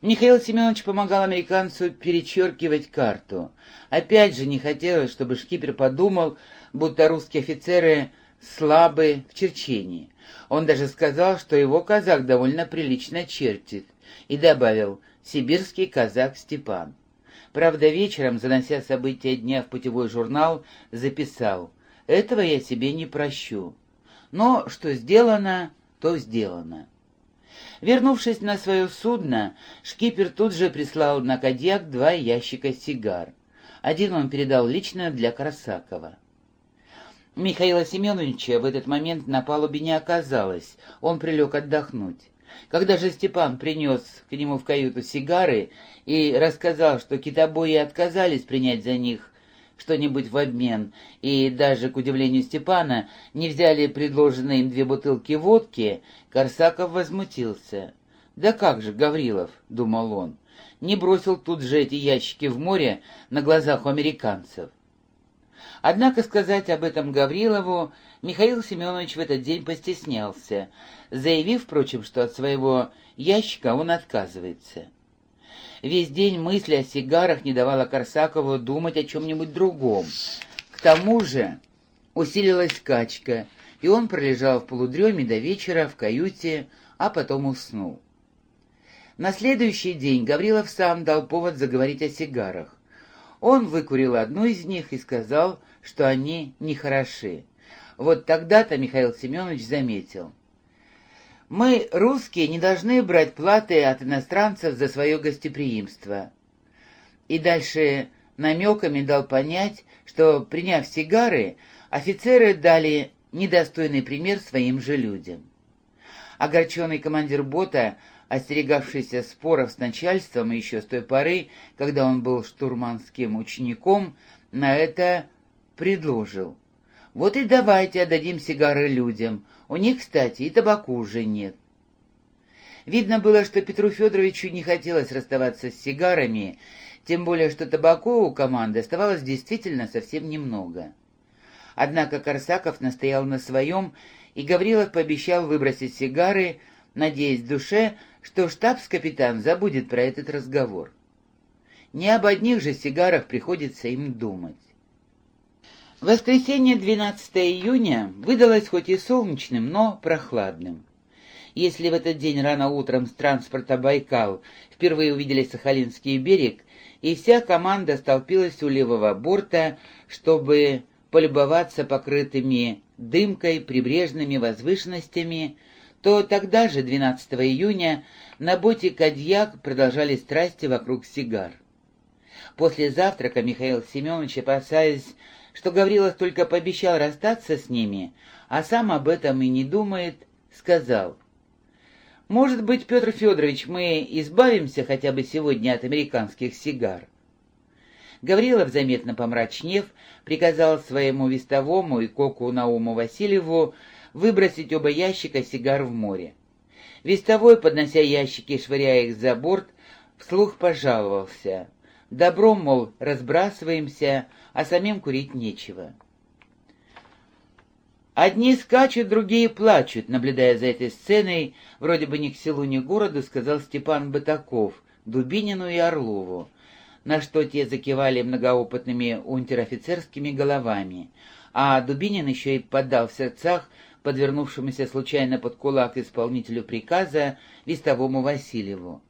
Михаил Семенович помогал американцу перечеркивать карту. Опять же, не хотелось, чтобы шкипер подумал, будто русские офицеры слабы в черчении. Он даже сказал, что его казак довольно прилично чертит, и добавил «сибирский казак Степан». Правда, вечером, занося события дня в путевой журнал, записал «Этого я себе не прощу». Но что сделано, то сделано. Вернувшись на свое судно, шкипер тут же прислал на Кадьяк два ящика сигар. Один он передал лично для Красакова. Михаила Семеновича в этот момент на палубе не оказалось, он прилег отдохнуть. Когда же Степан принес к нему в каюту сигары и рассказал, что китобои отказались принять за них что-нибудь в обмен, и даже, к удивлению Степана, не взяли предложенные им две бутылки водки, Корсаков возмутился. «Да как же, Гаврилов», — думал он, — не бросил тут же эти ящики в море на глазах у американцев. Однако сказать об этом Гаврилову Михаил Семенович в этот день постеснялся, заявив, впрочем, что от своего ящика он отказывается. Весь день мысли о сигарах не давала Корсакову думать о чем-нибудь другом. К тому же усилилась качка, и он пролежал в полудреме до вечера в каюте, а потом уснул. На следующий день Гаврилов сам дал повод заговорить о сигарах. Он выкурил одну из них и сказал, что они нехороши. Вот тогда-то Михаил Семенович заметил. Мы, русские, не должны брать платы от иностранцев за свое гостеприимство. И дальше намеками дал понять, что, приняв сигары, офицеры дали недостойный пример своим же людям. Огорченный командир бота, остерегавшийся споров с начальством еще с той поры, когда он был штурманским учеником, на это предложил. Вот и давайте отдадим сигары людям, у них, кстати, и табаку уже нет. Видно было, что Петру Федоровичу не хотелось расставаться с сигарами, тем более, что табаку у команды оставалось действительно совсем немного. Однако Корсаков настоял на своем, и Гаврилов пообещал выбросить сигары, надеясь в душе, что штабс-капитан забудет про этот разговор. Не об одних же сигарах приходится им думать. Воскресенье 12 июня выдалось хоть и солнечным, но прохладным. Если в этот день рано утром с транспорта «Байкал» впервые увидели Сахалинский берег, и вся команда столпилась у левого борта, чтобы полюбоваться покрытыми дымкой прибрежными возвышенностями, то тогда же, 12 июня, на боте «Кадьяк» продолжались страсти вокруг сигар. После завтрака Михаил Семенович, опасаясь что Гаврилов только пообещал расстаться с ними, а сам об этом и не думает, сказал, «Может быть, Петр Федорович, мы избавимся хотя бы сегодня от американских сигар?» Гаврилов, заметно помрачнев, приказал своему вестовому и коку Науму Васильеву выбросить оба ящика сигар в море. Вестовой, поднося ящики и швыряя их за борт, вслух пожаловался. Добром, мол, разбрасываемся, а самим курить нечего. Одни скачут, другие плачут, наблюдая за этой сценой, вроде бы ни к селу, ни к городу, сказал Степан Батаков, Дубинину и Орлову, на что те закивали многоопытными унтер-офицерскими головами, а Дубинин еще и поддал в сердцах подвернувшемуся случайно под кулак исполнителю приказа Вестовому Васильеву.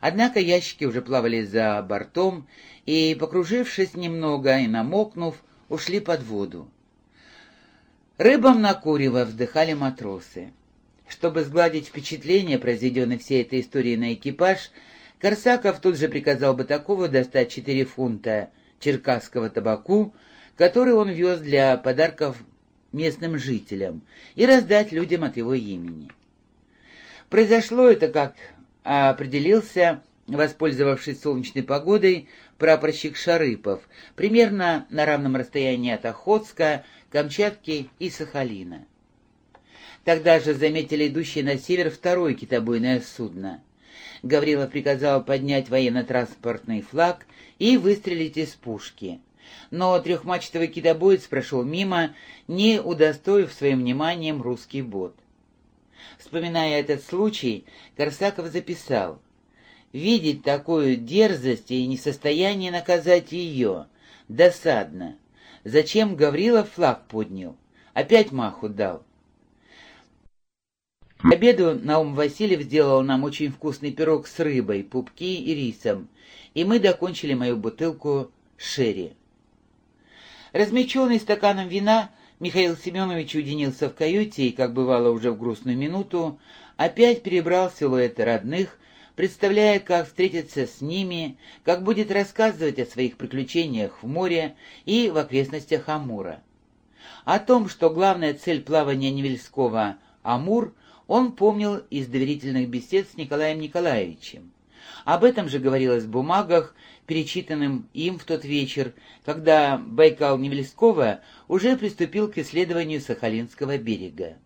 Однако ящики уже плавали за бортом, и, покружившись немного и намокнув, ушли под воду. Рыбам накурево вздыхали матросы. Чтобы сгладить впечатление, произведенное всей этой историей на экипаж, Корсаков тут же приказал Батакову достать четыре фунта черкасского табаку, который он вез для подарков местным жителям, и раздать людям от его имени. Произошло это, как определился, воспользовавшись солнечной погодой, прапорщик Шарыпов, примерно на равном расстоянии от Охотска, Камчатки и Сахалина. Тогда же заметили идущее на север второе китобойное судно. Гаврилов приказал поднять военно-транспортный флаг и выстрелить из пушки. Но трехмачтовый китобоец прошел мимо, не удостоив своим вниманием русский бот. Вспоминая этот случай, Корсаков записал видеть такую дерзость и не в состоянии наказать ее. Досадно. Зачем Гаврилов флаг поднял? Опять маху дал. К обеду Наум Васильев сделал нам очень вкусный пирог с рыбой, пупки и рисом, и мы докончили мою бутылку шерри. Размеченный стаканом вина, Михаил Семенович уединился в каюте и, как бывало уже в грустную минуту, опять перебрал силуэты родных, представляя, как встретиться с ними, как будет рассказывать о своих приключениях в море и в окрестностях Амура. О том, что главная цель плавания Невельского — Амур, он помнил из доверительных бесед с Николаем Николаевичем. Об этом же говорилось в бумагах, перечитанным им в тот вечер, когда Байкал Невельского уже приступил к исследованию Сахалинского берега.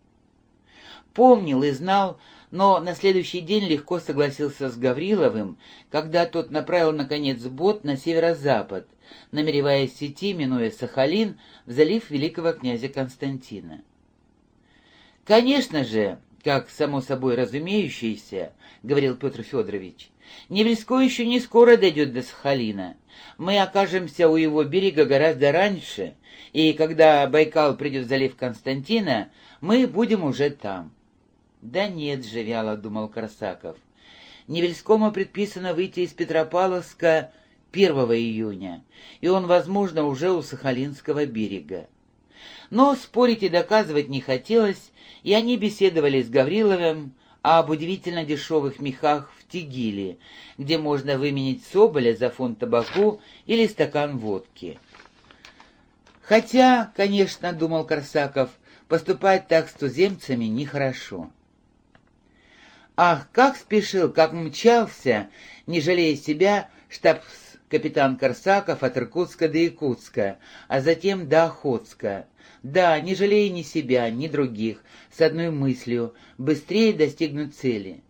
Помнил и знал, но на следующий день легко согласился с Гавриловым, когда тот направил, наконец, бот на северо-запад, намереваясь идти, минуя Сахалин, в залив великого князя Константина. Конечно же, как само собой разумеющееся, — говорил Петр Федорович, — Невельской еще не скоро дойдет до Сахалина. Мы окажемся у его берега гораздо раньше, и когда Байкал придет в залив Константина, мы будем уже там. Да нет же, вяло думал Корсаков. Невельскому предписано выйти из Петропавловска 1 июня, и он, возможно, уже у Сахалинского берега. Но спорить и доказывать не хотелось, и они беседовали с Гавриловым об удивительно дешевых мехах в Тигиле, где можно выменить соболя за фунт табаку или стакан водки. Хотя, конечно, думал Корсаков, поступать так с туземцами нехорошо. Ах, как спешил, как мчался, не жалея себя, штабс-капитан Корсаков от Иркутска до Якутска, а затем до Охотска. Да, не жалея ни себя, ни других, с одной мыслью — быстрее достигнуть цели.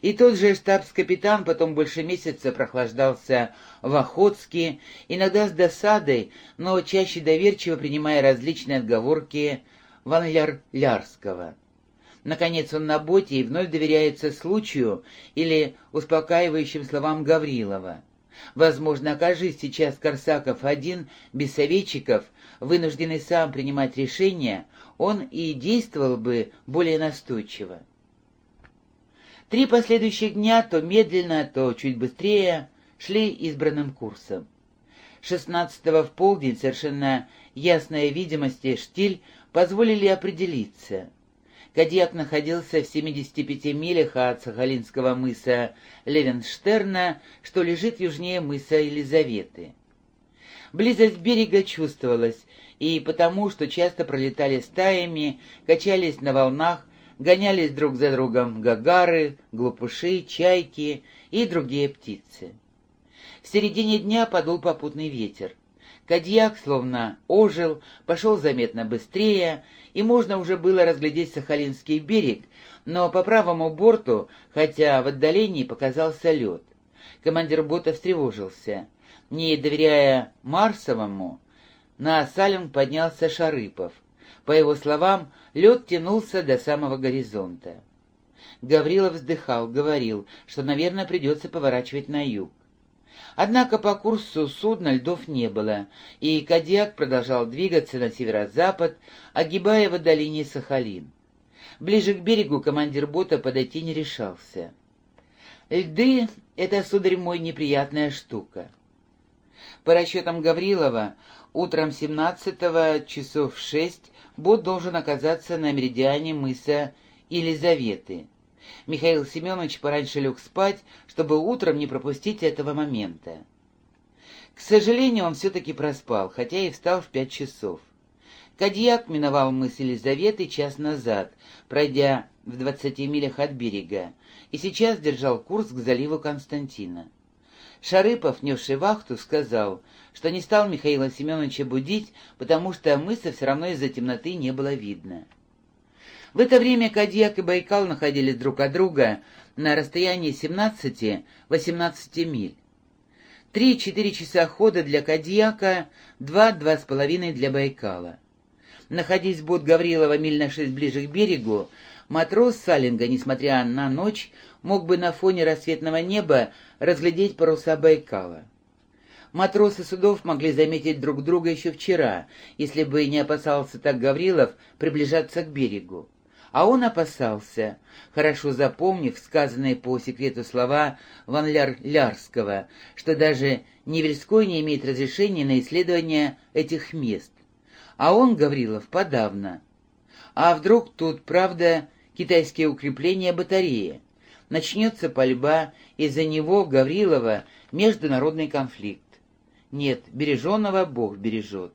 И тот же штабс-капитан потом больше месяца прохлаждался в Охотске, иногда с досадой, но чаще доверчиво принимая различные отговорки Ванляр-Лярского. Наконец он на боте и вновь доверяется случаю или успокаивающим словам Гаврилова. Возможно, окажись сейчас Корсаков один, без советчиков, вынужденный сам принимать решения, он и действовал бы более настойчиво. Три последующих дня, то медленно, то чуть быстрее, шли избранным курсом. Шестнадцатого в полдень совершенно ясная видимость и штиль позволили определиться. Кадьяк находился в 75 милях от Сахалинского мыса Левенштерна, что лежит южнее мыса Елизаветы. Близость берега чувствовалась, и потому, что часто пролетали стаями, качались на волнах, гонялись друг за другом гагары, глупыши, чайки и другие птицы. В середине дня подул попутный ветер. Кадьяк, словно ожил, пошел заметно быстрее, и можно уже было разглядеть Сахалинский берег, но по правому борту, хотя в отдалении показался лед. Командир бота встревожился. Не доверяя Марсовому, на Салем поднялся Шарыпов. По его словам, лед тянулся до самого горизонта. Гаврилов вздыхал, говорил, что, наверное, придется поворачивать на юг. Однако по курсу судна льдов не было, и Кадьяк продолжал двигаться на северо-запад, огибая в долине Сахалин. Ближе к берегу командир бота подойти не решался. «Льды — это, сударь мой, неприятная штука». По расчетам Гаврилова, утром 17 часов 6 бот должен оказаться на меридиане мыса Елизаветы. Михаил Семенович пораньше лег спать, чтобы утром не пропустить этого момента. К сожалению, он все-таки проспал, хотя и встал в пять часов. Кадьяк миновал мыс Елизаветы час назад, пройдя в двадцати милях от берега, и сейчас держал курс к заливу Константина. Шарыпов, несший вахту, сказал, что не стал Михаила Семеновича будить, потому что мыса все равно из-за темноты не было видно. В это время Кадьяк и Байкал находились друг от друга на расстоянии 17-18 миль. Три-четыре часа хода для Кадьяка, два-два с половиной для Байкала. Находясь бот Гаврилова миль на шесть ближе к берегу, матрос Салинга, несмотря на ночь, мог бы на фоне рассветного неба разглядеть паруса Байкала. Матросы судов могли заметить друг друга еще вчера, если бы не опасался так Гаврилов приближаться к берегу. А он опасался, хорошо запомнив сказанные по секрету слова Ван Ляр Лярского, что даже Невельской не имеет разрешения на исследование этих мест. А он, Гаврилов, подавно. А вдруг тут, правда, китайские укрепления батареи? Начнется пальба, из-за него, Гаврилова, международный конфликт. Нет, береженного Бог бережет.